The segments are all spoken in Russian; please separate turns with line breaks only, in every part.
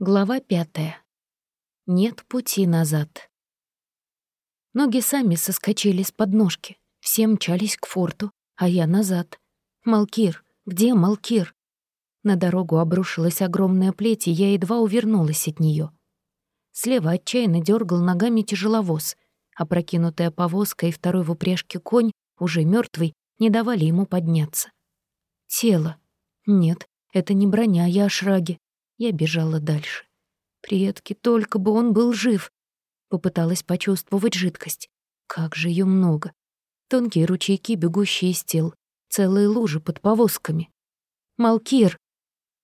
Глава пятая. Нет пути назад. Ноги сами соскочили с подножки, все мчались к форту, а я назад. «Малкир! Где Малкир?» На дорогу обрушилась огромная плеть, и я едва увернулась от нее. Слева отчаянно дергал ногами тяжеловоз. Опрокинутая повозка и второй в упряжке конь, уже мертвый, не давали ему подняться. Тело. Нет, это не броня, я ошраги. Я бежала дальше. Предки, только бы он был жив. Попыталась почувствовать жидкость. Как же ее много. Тонкие ручейки, бегущие из тел. Целые лужи под повозками. «Малкир!»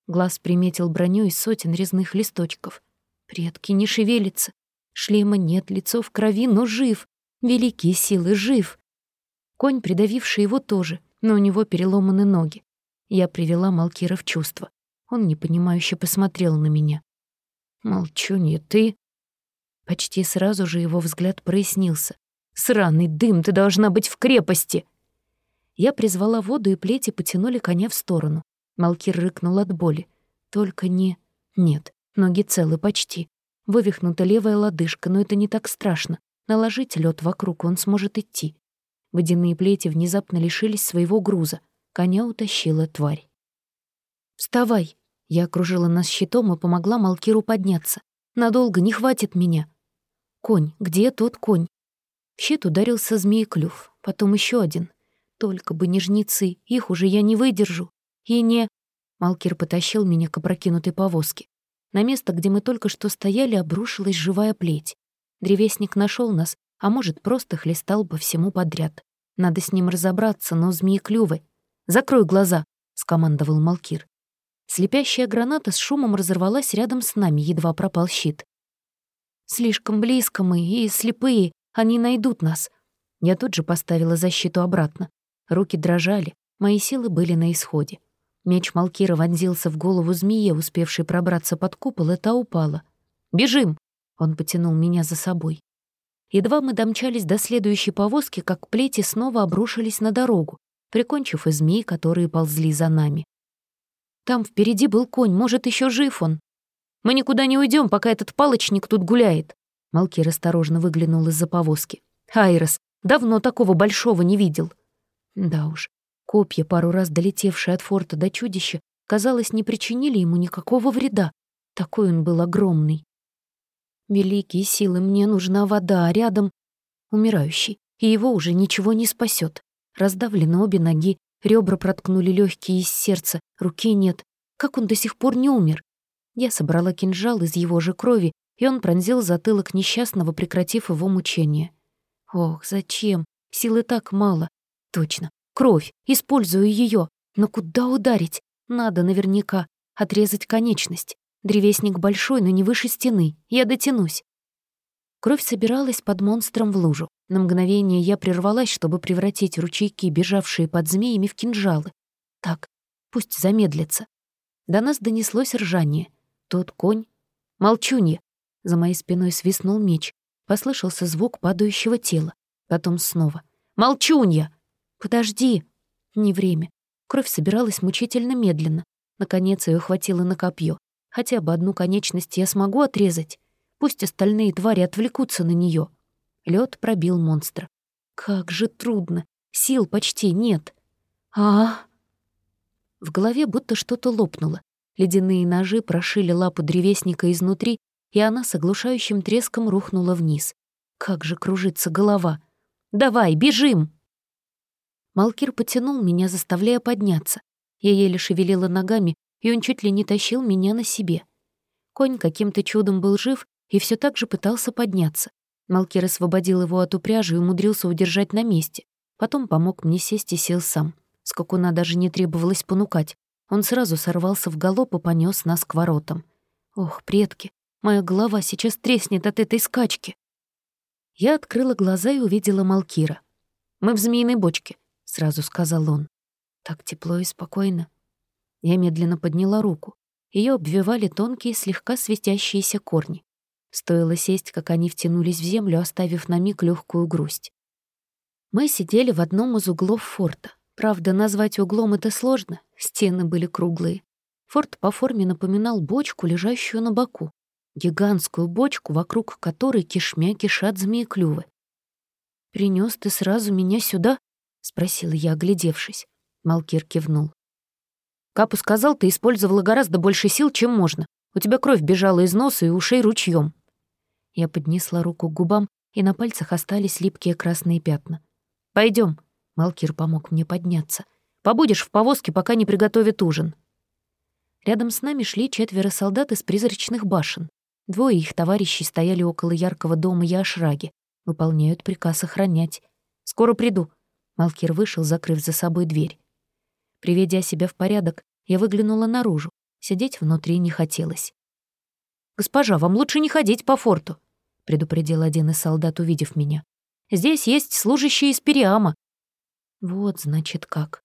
Глаз приметил броню из сотен резных листочков. Предки не шевелится. Шлема нет, лицо в крови, но жив. Великие силы, жив. Конь, придавивший его, тоже, но у него переломаны ноги. Я привела Малкира в чувство. Он непонимающе посмотрел на меня. «Молчу, не ты». Почти сразу же его взгляд прояснился. «Сраный дым, ты должна быть в крепости!» Я призвала воду, и плети потянули коня в сторону. Малкир рыкнул от боли. «Только не...» «Нет, ноги целы почти. Вывихнута левая лодыжка, но это не так страшно. Наложить лед вокруг, он сможет идти». Водяные плети внезапно лишились своего груза. Коня утащила тварь. «Вставай!» Я окружила нас щитом и помогла Малкиру подняться. «Надолго не хватит меня!» «Конь! Где тот конь?» В щит ударился змееклюв, потом еще один. «Только бы не жнецы, их уже я не выдержу!» «И не...» Малкир потащил меня к опрокинутой повозке. На место, где мы только что стояли, обрушилась живая плеть. Древесник нашел нас, а может, просто хлестал по всему подряд. Надо с ним разобраться, но змееклювы. «Закрой глаза!» — скомандовал Малкир. Слепящая граната с шумом разорвалась рядом с нами, едва пропал щит. «Слишком близко мы и слепые, они найдут нас». Я тут же поставила защиту обратно. Руки дрожали, мои силы были на исходе. Меч Малкира вонзился в голову змеи, успевшей пробраться под купол, и та упала. «Бежим!» — он потянул меня за собой. Едва мы домчались до следующей повозки, как плети снова обрушились на дорогу, прикончив и змей, которые ползли за нами. Там впереди был конь, может, еще жив он. Мы никуда не уйдем, пока этот палочник тут гуляет. Малкир осторожно выглянул из-за повозки. Айрос, давно такого большого не видел. Да уж, копья, пару раз долетевшие от форта до чудища, казалось, не причинили ему никакого вреда. Такой он был огромный. Великие силы, мне нужна вода, а рядом умирающий, и его уже ничего не спасет. Раздавлены обе ноги, Ребра проткнули легкие из сердца, руки нет. Как он до сих пор не умер? Я собрала кинжал из его же крови, и он пронзил затылок несчастного, прекратив его мучение. Ох, зачем? Силы так мало. Точно. Кровь. Использую ее. Но куда ударить? Надо наверняка. Отрезать конечность. Древесник большой, но не выше стены. Я дотянусь. Кровь собиралась под монстром в лужу. На мгновение я прервалась, чтобы превратить ручейки, бежавшие под змеями, в кинжалы. Так, пусть замедлится. До нас донеслось ржание. Тот конь... Молчунья! За моей спиной свистнул меч. Послышался звук падающего тела. Потом снова. «Молчунья!» «Подожди!» Не время. Кровь собиралась мучительно медленно. Наконец ее хватило на копье. Хотя бы одну конечность я смогу отрезать. Пусть остальные твари отвлекутся на нее. Лед пробил монстра. Как же трудно. Сил почти нет. А, В голове будто что-то лопнуло. Ледяные ножи прошили лапу древесника изнутри, и она с оглушающим треском рухнула вниз. Как же кружится голова. «Давай, бежим!» Малкир потянул меня, заставляя подняться. Я еле шевелила ногами, и он чуть ли не тащил меня на себе. Конь каким-то чудом был жив и все так же пытался подняться. Малкир освободил его от упряжи и умудрился удержать на месте. Потом помог мне сесть и сел сам. Скакуна даже не требовалось понукать. Он сразу сорвался в галоп и понёс нас к воротам. Ох, предки, моя голова сейчас треснет от этой скачки. Я открыла глаза и увидела Малкира. «Мы в змеиной бочке», — сразу сказал он. Так тепло и спокойно. Я медленно подняла руку. Ее обвивали тонкие, слегка светящиеся корни. Стоило сесть, как они втянулись в землю, оставив на миг легкую грусть. Мы сидели в одном из углов форта. Правда, назвать углом это сложно, стены были круглые. Форт по форме напоминал бочку, лежащую на боку. Гигантскую бочку, вокруг которой кишмя кишат змеи-клювы. «Принёс ты сразу меня сюда?» — спросила я, оглядевшись. Малкир кивнул. «Капу сказал, ты использовала гораздо больше сил, чем можно. У тебя кровь бежала из носа и ушей ручьем. Я поднесла руку к губам, и на пальцах остались липкие красные пятна. Пойдем. Малкир помог мне подняться. «Побудешь в повозке, пока не приготовят ужин». Рядом с нами шли четверо солдат из призрачных башен. Двое их товарищей стояли около яркого дома Яшраги. Выполняют приказ охранять. «Скоро приду». Малкир вышел, закрыв за собой дверь. Приведя себя в порядок, я выглянула наружу. Сидеть внутри не хотелось. «Госпожа, вам лучше не ходить по форту», — предупредил один из солдат, увидев меня. «Здесь есть служащие из Периама». «Вот, значит, как.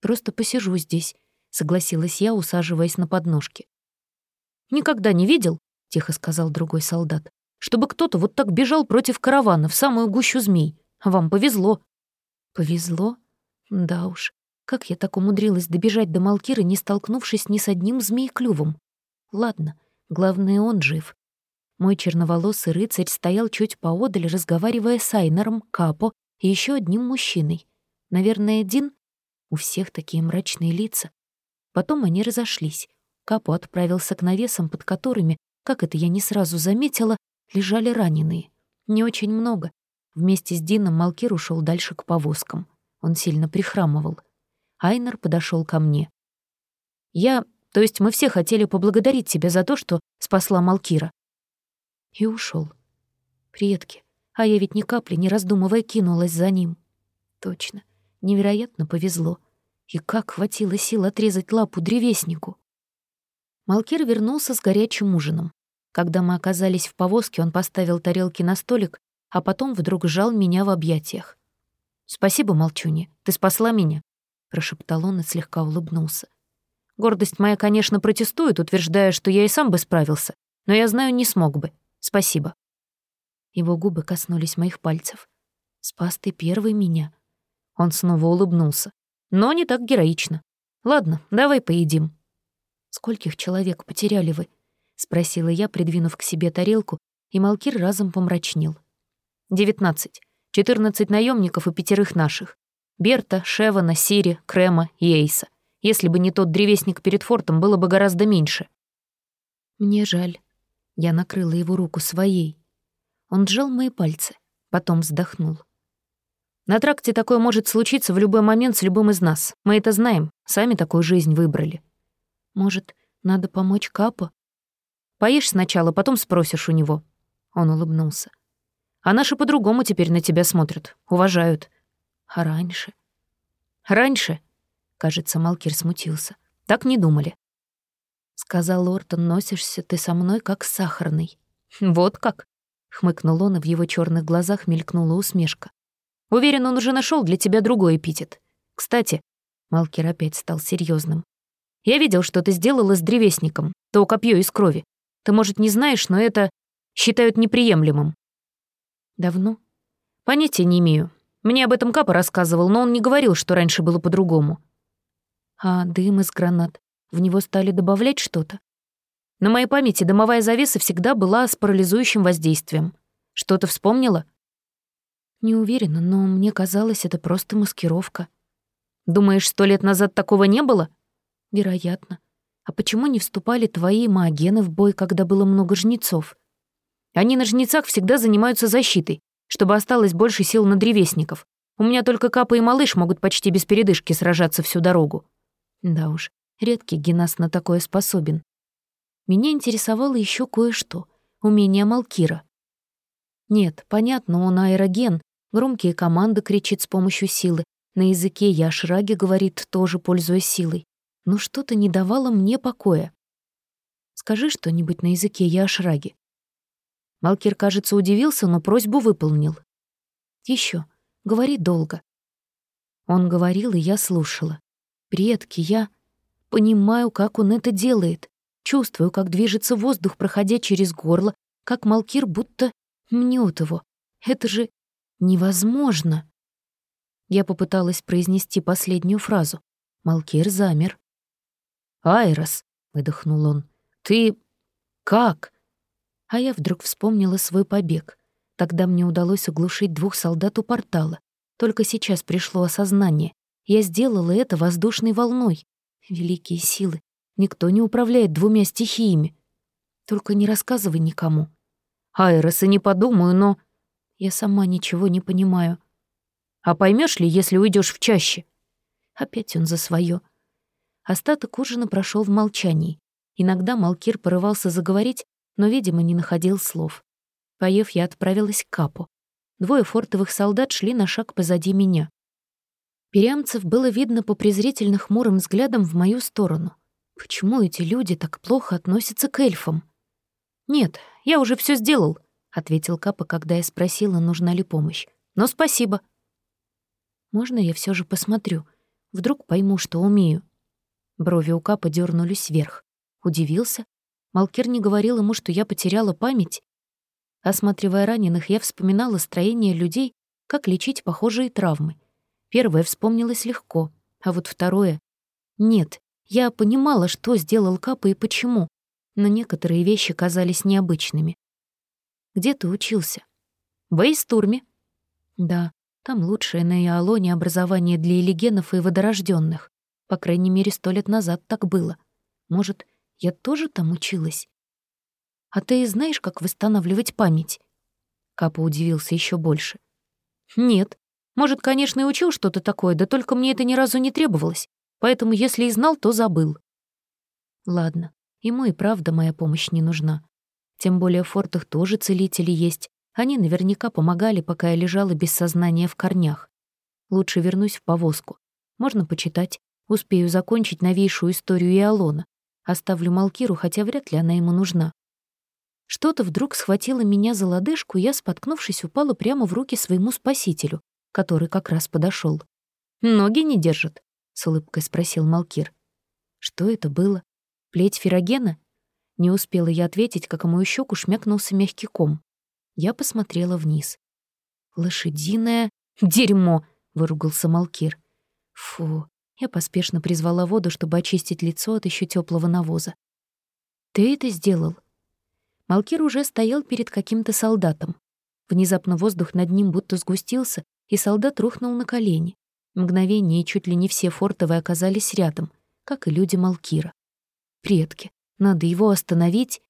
Просто посижу здесь», — согласилась я, усаживаясь на подножке. «Никогда не видел», — тихо сказал другой солдат, «чтобы кто-то вот так бежал против каравана в самую гущу змей. Вам повезло». «Повезло? Да уж. Как я так умудрилась добежать до Малкиры, не столкнувшись ни с одним змееклювом? Ладно, главное, он жив. Мой черноволосый рыцарь стоял чуть поодаль, разговаривая с Айнером, Капо и еще одним мужчиной. Наверное, Дин? У всех такие мрачные лица. Потом они разошлись. Капо отправился к навесам, под которыми, как это я не сразу заметила, лежали раненые. Не очень много. Вместе с Дином Малкир ушел дальше к повозкам. Он сильно прихрамывал. Айнер подошел ко мне. «Я, то есть мы все хотели поблагодарить тебя за то, что спасла Малкира и ушел. Предки, а я ведь ни капли не раздумывая кинулась за ним. Точно, невероятно повезло. И как хватило сил отрезать лапу древеснику. Малкир вернулся с горячим ужином. Когда мы оказались в повозке, он поставил тарелки на столик, а потом вдруг сжал меня в объятиях. «Спасибо, Молчуни, ты спасла меня», — прошептал он и слегка улыбнулся. «Гордость моя, конечно, протестует, утверждая, что я и сам бы справился, но я знаю, не смог бы. Спасибо». Его губы коснулись моих пальцев. «Спас ты первый меня». Он снова улыбнулся. «Но не так героично. Ладно, давай поедим». «Скольких человек потеряли вы?» — спросила я, придвинув к себе тарелку, и Малкир разом помрачнел. «Девятнадцать. Четырнадцать наемников и пятерых наших. Берта, Шевана, Сири, Крема и Эйса. Если бы не тот древесник перед фортом, было бы гораздо меньше». «Мне жаль», я накрыла его руку своей. Он сжал мои пальцы, потом вздохнул. «На тракте такое может случиться в любой момент с любым из нас. Мы это знаем, сами такую жизнь выбрали. Может, надо помочь Капо? Поешь сначала, потом спросишь у него». Он улыбнулся. «А наши по-другому теперь на тебя смотрят, уважают. А раньше?» «Раньше?» — кажется, Малкир смутился. «Так не думали. Сказал Ортон, носишься ты со мной, как с сахарной. Вот как? Хмыкнул он, и в его черных глазах мелькнула усмешка. Уверен, он уже нашел для тебя другой эпитет. Кстати, Малкер опять стал серьезным. Я видел, что ты сделала с древесником, то копье из крови. Ты, может, не знаешь, но это считают неприемлемым. Давно? Понятия не имею. Мне об этом Капа рассказывал, но он не говорил, что раньше было по-другому. А дым из гранат? В него стали добавлять что-то. На моей памяти дымовая завеса всегда была с парализующим воздействием. Что-то вспомнила? Не уверена, но мне казалось, это просто маскировка. Думаешь, сто лет назад такого не было? Вероятно. А почему не вступали твои маогены в бой, когда было много жнецов? Они на жнецах всегда занимаются защитой, чтобы осталось больше сил на древесников. У меня только Капа и Малыш могут почти без передышки сражаться всю дорогу. Да уж, Редкий генас на такое способен. Меня интересовало еще кое-что — умение Малкира. Нет, понятно, он аэроген, громкие команды кричит с помощью силы, на языке Яшраги говорит, тоже пользуясь силой. Но что-то не давало мне покоя. Скажи что-нибудь на языке Яшраги. Малкир, кажется, удивился, но просьбу выполнил. Еще, говори долго. Он говорил, и я слушала. Предки, я... Понимаю, как он это делает. Чувствую, как движется воздух, проходя через горло, как Малкир будто мнет его. Это же невозможно. Я попыталась произнести последнюю фразу. Малкир замер. «Айрос», — выдохнул он, — «ты... как?» А я вдруг вспомнила свой побег. Тогда мне удалось оглушить двух солдат у портала. Только сейчас пришло осознание. Я сделала это воздушной волной. Великие силы. Никто не управляет двумя стихиями. Только не рассказывай никому. Айрос, и не подумаю, но... Я сама ничего не понимаю. А поймешь ли, если уйдешь в чаще? Опять он за свое. Остаток ужина прошел в молчании. Иногда Малкир порывался заговорить, но, видимо, не находил слов. Поев, я отправилась к капу. Двое фортовых солдат шли на шаг позади меня. Перямцев было видно по презрительно хмурым взглядам в мою сторону. Почему эти люди так плохо относятся к эльфам? «Нет, я уже все сделал», — ответил Капа, когда я спросила, нужна ли помощь. «Но спасибо». «Можно я все же посмотрю? Вдруг пойму, что умею?» Брови у Капа дернулись вверх. Удивился. Малкир не говорил ему, что я потеряла память. Осматривая раненых, я вспоминала строение людей, как лечить похожие травмы. Первое вспомнилось легко, а вот второе... Нет, я понимала, что сделал Капа и почему, но некоторые вещи казались необычными. «Где ты учился?» «В Эйстурме». «Да, там лучшее на Иолоне образование для элегенов и водорожденных. По крайней мере, сто лет назад так было. Может, я тоже там училась?» «А ты знаешь, как восстанавливать память?» Капа удивился еще больше. «Нет. Может, конечно, и учил что-то такое, да только мне это ни разу не требовалось. Поэтому, если и знал, то забыл». «Ладно. Ему и правда моя помощь не нужна. Тем более в фортах тоже целители есть. Они наверняка помогали, пока я лежала без сознания в корнях. Лучше вернусь в повозку. Можно почитать. Успею закончить новейшую историю Иолона. Оставлю Малкиру, хотя вряд ли она ему нужна. Что-то вдруг схватило меня за лодыжку, я, споткнувшись, упала прямо в руки своему спасителю, который как раз подошел. «Ноги не держат?» — с улыбкой спросил Малкир. Что это было? Плеть ферогена? Не успела я ответить, как о мою щеку шмякнулся мягкий ком. Я посмотрела вниз. «Лошадиное дерьмо!» — выругался Малкир. «Фу!» Я поспешно призвала воду, чтобы очистить лицо от еще теплого навоза. «Ты это сделал?» Малкир уже стоял перед каким-то солдатом. Внезапно воздух над ним будто сгустился, и солдат рухнул на колени. Мгновение, чуть ли не все фортовые оказались рядом, как и люди Малкира. Предки. Надо его остановить.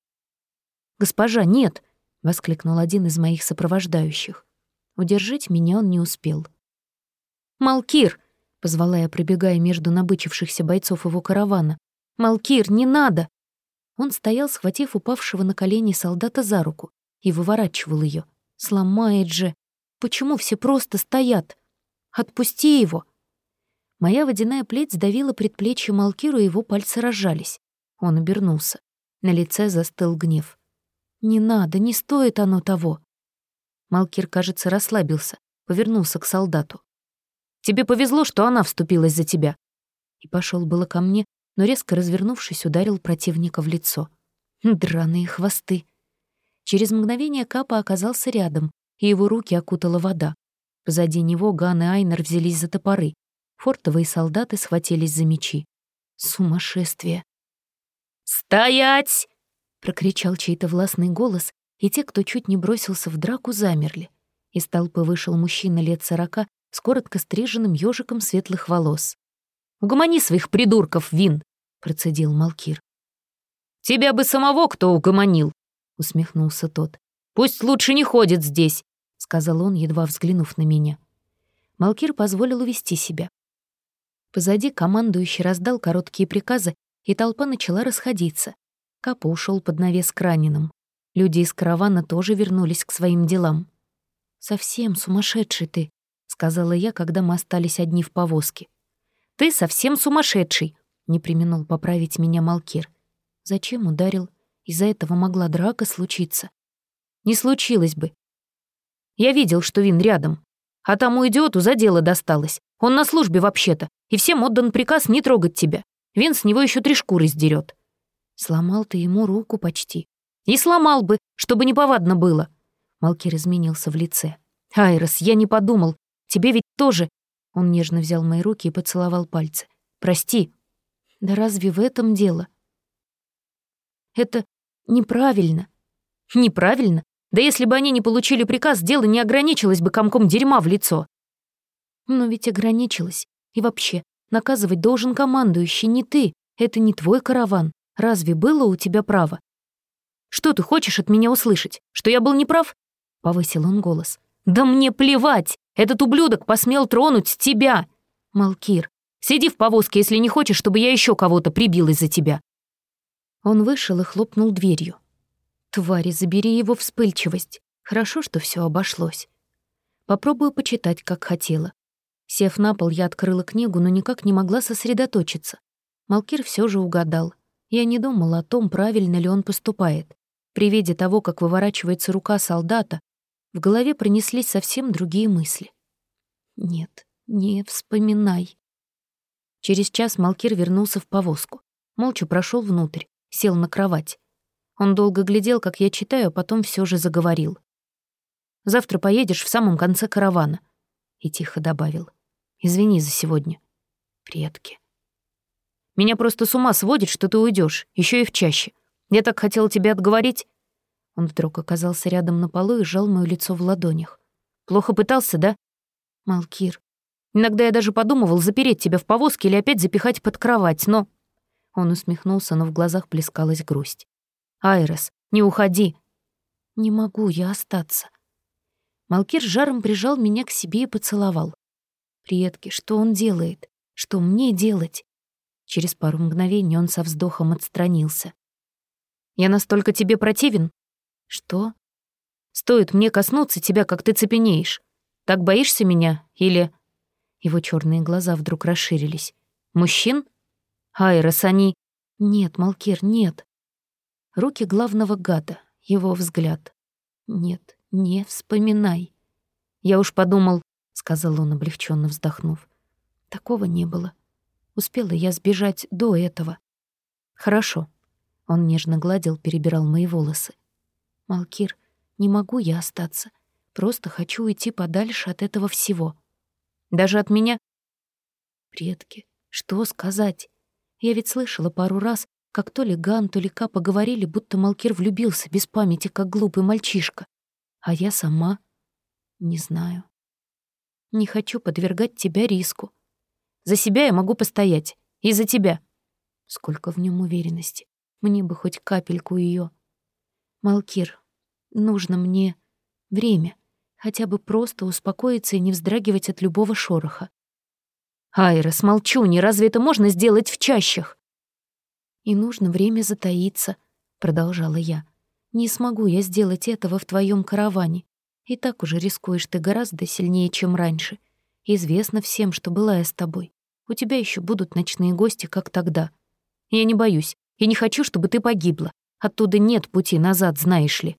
«Госпожа, нет!» — воскликнул один из моих сопровождающих. Удержать меня он не успел. «Малкир!» — позвала я, пробегая между набычившихся бойцов его каравана. «Малкир, не надо!» Он стоял, схватив упавшего на колени солдата за руку, и выворачивал ее. «Сломает же! Почему все просто стоят? Отпусти его!» Моя водяная плеть сдавила предплечье Малкиру, и его пальцы разжались. Он обернулся. На лице застыл гнев. «Не надо, не стоит оно того!» Малкир, кажется, расслабился, повернулся к солдату. «Тебе повезло, что она вступилась за тебя!» И пошел было ко мне, но резко развернувшись, ударил противника в лицо. Драные хвосты! Через мгновение Капа оказался рядом, и его руки окутала вода. Позади него Ган и Айнер взялись за топоры. Фортовые солдаты схватились за мечи. Сумасшествие!
«Стоять!»
— прокричал чей-то властный голос, и те, кто чуть не бросился в драку, замерли. Из толпы вышел мужчина лет сорока с коротко стриженным ёжиком светлых волос.
«Угомони своих придурков, Вин!» — процедил Малкир. «Тебя бы самого кто угомонил!» — усмехнулся тот. «Пусть лучше не ходит здесь!» — сказал он, едва взглянув на меня.
Малкир позволил увести себя. Позади командующий раздал короткие приказы, и толпа начала расходиться. Капа ушел под навес к раненым. Люди из каравана тоже вернулись к своим делам. «Совсем сумасшедший ты», — сказала я, когда мы остались одни в повозке.
«Ты совсем сумасшедший», — не применул поправить меня Малкир.
«Зачем ударил? Из-за этого могла драка случиться».
«Не случилось бы. Я видел, что Вин рядом. А тому идиоту за дело досталось. Он на службе вообще-то, и всем отдан приказ не трогать тебя. Вин с него еще три шкуры сдерет.
Сломал ты ему руку почти.
И сломал бы, чтобы не повадно было.
Малкир изменился в лице.
Айрос, я не подумал. Тебе ведь тоже...
Он нежно взял мои руки и поцеловал пальцы.
Прости.
Да разве в этом дело? Это неправильно.
Неправильно? Да если бы они не получили приказ, дело не ограничилось бы комком дерьма в лицо.
Но ведь ограничилось. И вообще, наказывать должен командующий, не ты. Это не твой караван. Разве было у тебя право?
Что ты хочешь от меня услышать? Что я был неправ? Повысил он голос. Да мне плевать! Этот ублюдок посмел тронуть тебя! Малкир, сиди в повозке, если не хочешь, чтобы я еще кого-то прибил из-за тебя.
Он вышел и хлопнул дверью. Твари, забери его вспыльчивость. Хорошо, что все обошлось. Попробую почитать, как хотела. Сев на пол, я открыла книгу, но никак не могла сосредоточиться. Малкир все же угадал. Я не думала о том, правильно ли он поступает. При виде того, как выворачивается рука солдата, в голове пронеслись совсем другие мысли. «Нет, не вспоминай». Через час Малкир вернулся в повозку. Молча прошел внутрь, сел на кровать. Он долго глядел, как я читаю, а потом все же заговорил. «Завтра поедешь в самом конце каравана», — и тихо добавил. «Извини за сегодня. Предки». «Меня просто с ума сводит, что ты уйдешь, еще и в чаще. Я так хотела тебя отговорить». Он вдруг оказался рядом на полу и сжал моё лицо в ладонях. «Плохо пытался, да?» «Малкир, иногда я даже подумывал запереть тебя в повозке или опять запихать под кровать, но...» Он усмехнулся, но в глазах плескалась грусть. «Айрес, не уходи!» «Не могу я остаться». Малкир жаром прижал меня к себе и поцеловал. «Предки, что он делает? Что мне делать?» Через пару мгновений он со вздохом отстранился. «Я настолько тебе противен?» «Что?» «Стоит мне коснуться тебя, как ты цепенеешь. Так боишься меня? Или...» Его черные глаза вдруг расширились. «Мужчин? Айрос, они...» «Нет, Малкир, нет. Руки главного гада, его взгляд. «Нет, не вспоминай». «Я уж подумал», — сказал он, облегченно вздохнув. «Такого не было. Успела я сбежать до этого». «Хорошо». Он нежно гладил, перебирал мои волосы. «Малкир, не могу я остаться. Просто хочу уйти подальше от этого всего». «Даже от меня?» «Предки, что сказать? Я ведь слышала пару раз, как то ли Ган, то ли Ка поговорили, будто Малкир влюбился без памяти, как глупый мальчишка. А я сама не знаю. Не хочу подвергать тебя риску. За себя я могу постоять. И за тебя. Сколько в нем уверенности. Мне бы хоть капельку ее. Малкир, нужно мне время. Хотя бы просто успокоиться и не вздрагивать от любого шороха. Айрос, молчу, не разве это можно сделать в чащах? И нужно время затаиться», — продолжала я. «Не смогу я сделать этого в твоем караване. И так уже рискуешь ты гораздо сильнее, чем раньше. Известно всем, что была я с тобой. У тебя еще будут ночные гости, как тогда. Я не боюсь. Я не хочу, чтобы ты погибла. Оттуда нет пути назад, знаешь ли».